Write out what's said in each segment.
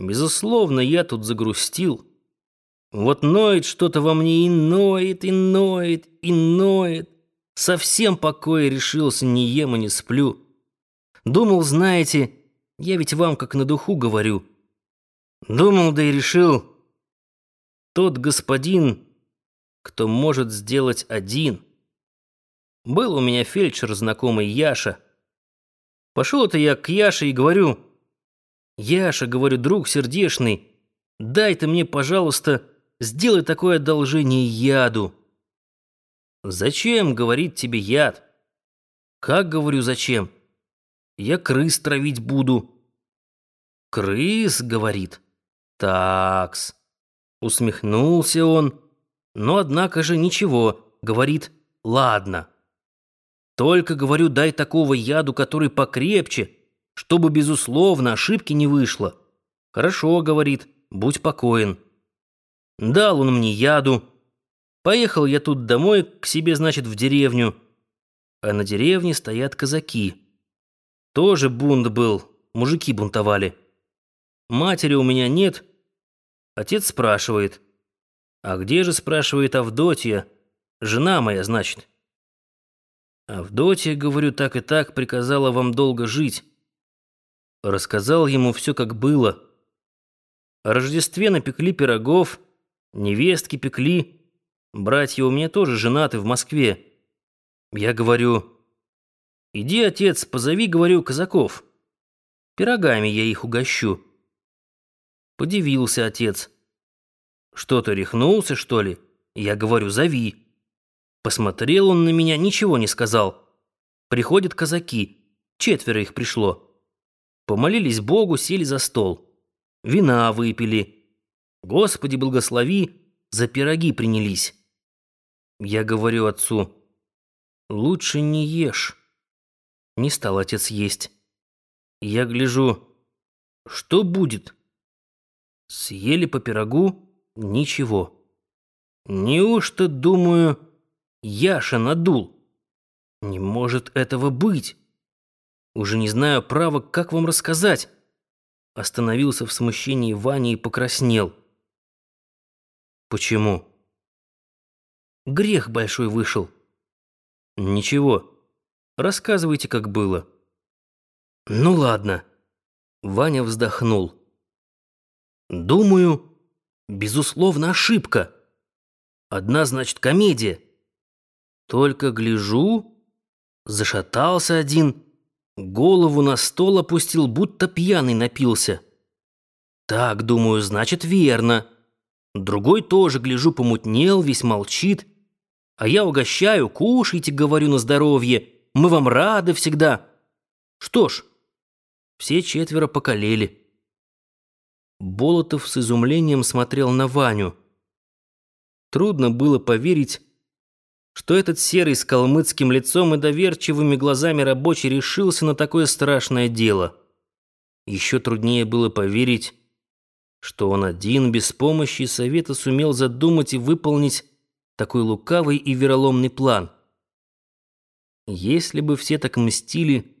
Безусловно, я тут загрустил. Вот ноет что-то во мне и ноет, и ноет, и ноет. Совсем покоя решился, не ем и не сплю. Думал, знаете, я ведь вам как на духу говорю. Думал, да и решил. Тот господин, кто может сделать один. Был у меня фельдшер знакомый Яша. Пошел это я к Яше и говорю, «Яша, — говорю, друг сердешный, — дай ты мне, пожалуйста, сделай такое одолжение яду». «Зачем, — говорит тебе, яд?» «Как, — говорю, — зачем?» «Я крыс травить буду». «Крыс, — говорит, — такс». Усмехнулся он, но, однако же, ничего, говорит, «Ладно». Только, говорю, дай такого яду, который покрепче, чтобы, безусловно, ошибки не вышло. Хорошо, говорит, будь покоен. Дал он мне яду. Поехал я тут домой, к себе, значит, в деревню. А на деревне стоят казаки. Тоже бунт был, мужики бунтовали. Матери у меня нет. Отец спрашивает. А где же, спрашивает Авдотья? Жена моя, значит. Авдотья, говорю, так и так, приказала вам долго жить. Рассказал ему все, как было. О Рождестве напекли пирогов, невестки пекли. Братья у меня тоже женаты в Москве. Я говорю, иди, отец, позови, говорю, казаков. Пирогами я их угощу. Подивился отец. Что то рехнулся, что ли? Я говорю, зови. Посмотрел он на меня, ничего не сказал. Приходят казаки, четверо их пришло. Помолились Богу, сели за стол. Вина выпили. Господи, благослови, за пироги принялись. Я говорю отцу, лучше не ешь. Не стал отец есть. Я гляжу, что будет? Съели по пирогу, ничего. Неужто, думаю, Яша надул. Не может этого быть. Уже не знаю, право, как вам рассказать. Остановился в смущении Ваня и покраснел. Почему? Грех большой вышел. Ничего. Рассказывайте, как было. Ну ладно. Ваня вздохнул. Думаю, безусловно, ошибка. Одна, значит, комедия. Только гляжу, зашатался один, голову на стол опустил, будто пьяный напился. Так, думаю, значит, верно. Другой тоже, гляжу, помутнел, весь молчит. А я угощаю, кушайте, говорю, на здоровье. Мы вам рады всегда. Что ж, все четверо покалели. Болотов с изумлением смотрел на Ваню. Трудно было поверить, что этот серый с калмыцким лицом и доверчивыми глазами рабочий решился на такое страшное дело. Еще труднее было поверить, что он один, без помощи совета, сумел задумать и выполнить такой лукавый и вероломный план. Если бы все так мстили,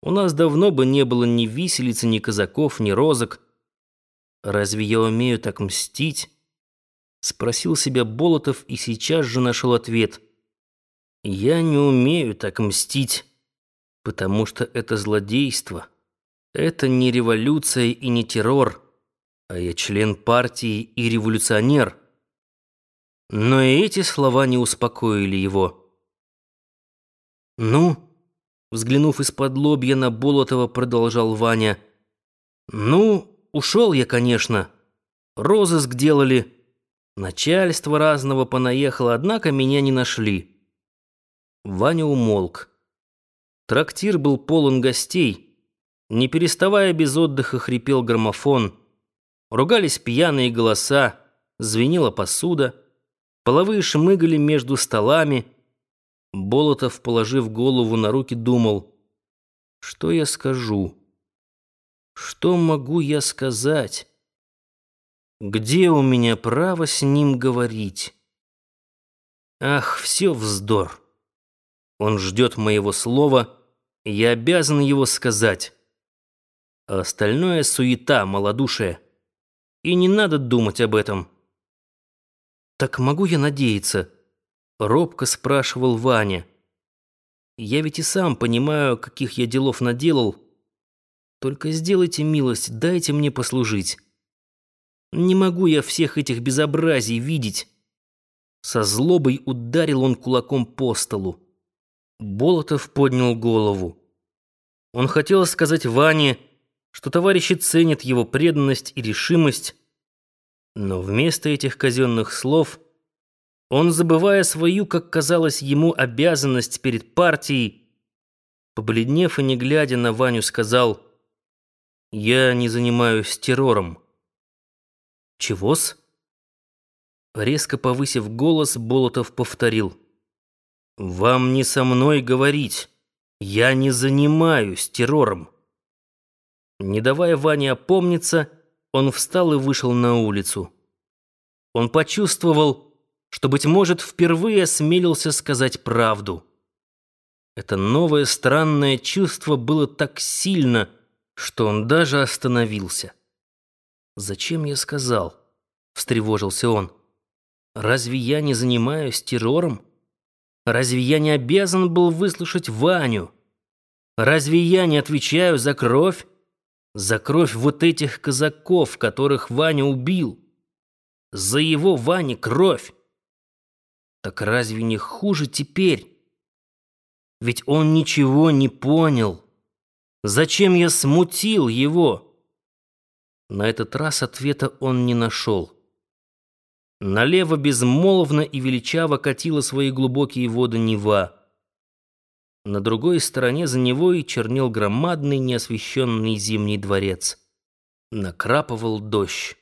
у нас давно бы не было ни виселицы, ни казаков, ни розок. Разве я умею так мстить? Спросил себя Болотов и сейчас же нашел ответ – я не умею так мстить, потому что это злодейство. Это не революция и не террор, а я член партии и революционер. Но и эти слова не успокоили его. «Ну?» — взглянув из-под лобья на Болотова, продолжал Ваня. «Ну, ушел я, конечно. Розыск делали. Начальство разного понаехало, однако меня не нашли». Ваня умолк. Трактир был полон гостей. Не переставая без отдыха хрипел граммофон. Ругались пьяные голоса, звенела посуда. Половые шмыгали между столами. Болотов, положив голову на руки, думал, что я скажу? Что могу я сказать? Где у меня право с ним говорить? Ах, все вздор. Он ждет моего слова, и я обязан его сказать. А остальное суета, малодушие — и не надо думать об этом». «Так могу я надеяться?» — робко спрашивал Ваня. «Я ведь и сам понимаю, каких я делов наделал. Только сделайте милость, дайте мне послужить. Не могу я всех этих безобразий видеть». Со злобой ударил он кулаком по столу. Болотов поднял голову. Он хотел сказать Ване, что товарищи ценят его преданность и решимость, но вместо этих казенных слов он, забывая свою, как казалось ему, обязанность перед партией, побледнев и не глядя на Ваню, сказал «Я не занимаюсь террором». «Чего-с?» Резко повысив голос, Болотов повторил. «Вам не со мной говорить. Я не занимаюсь террором». Не давая Ване опомниться, он встал и вышел на улицу. Он почувствовал, что, быть может, впервые осмелился сказать правду. Это новое странное чувство было так сильно, что он даже остановился. «Зачем я сказал?» — встревожился он. Разве я не занимаюсь террором? Разве я не обязан был выслушать Ваню? Разве я не отвечаю за кровь? За кровь вот этих казаков, которых Ваня убил? За его Ване кровь? Так разве не хуже теперь? Ведь он ничего не понял. Зачем я смутил его? На этот раз ответа он не нашел. Налево безмолвно и величаво катила свои глубокие воды Нева. На другой стороне за Невой чернел громадный неосвещенный зимний дворец. Накрапывал дождь.